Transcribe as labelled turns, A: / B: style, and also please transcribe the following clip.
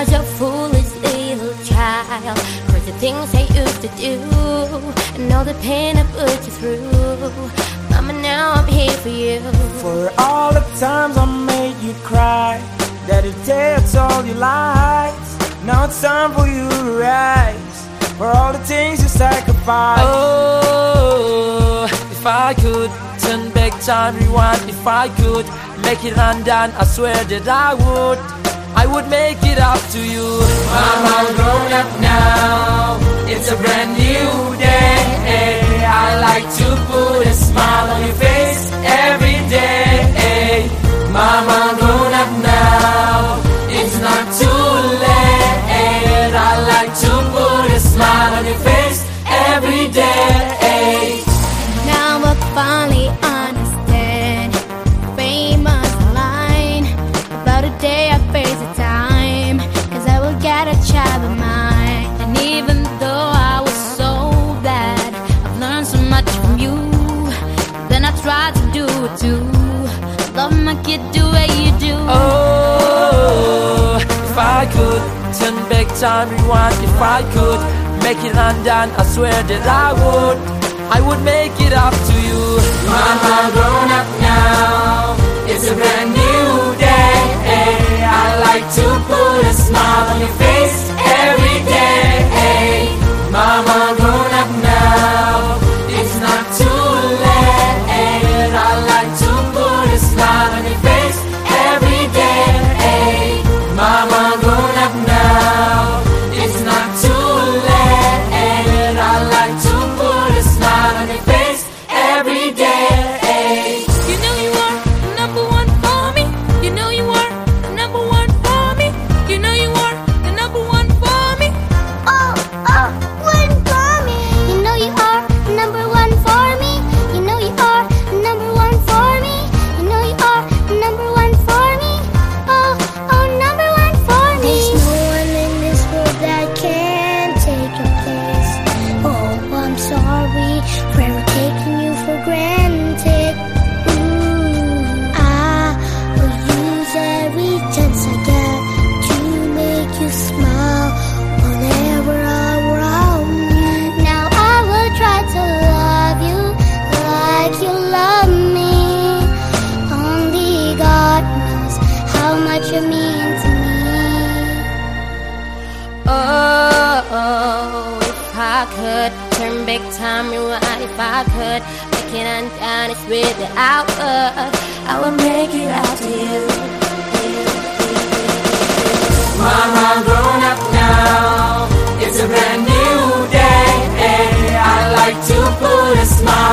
A: was a foolish little child. for the things I used to do, and all the pain I put you through. Mama, now I'm here for you.
B: For all the times I made you cry, that the day I told you lies. Now it's time for you to rise. For all the things you sacrificed.
C: Oh, if I could turn back time, rewind. If I could make it undone, I swear that I would. I would make it up to you. Mama, I'm grown up now. It's a brand new
D: Then I to do it too. Love my kid the way you do.
C: Oh, if I could turn back time, rewind. If I could make it undone, I swear that I would. I would make it up to you. Mama, grown up now.
E: Much you mean to me.
A: Oh, if I could turn back time, rewind. If I could make it undone, it's without us. I would make it out to you.
C: Mama, grown up now. It's a brand new day. I like to put a smile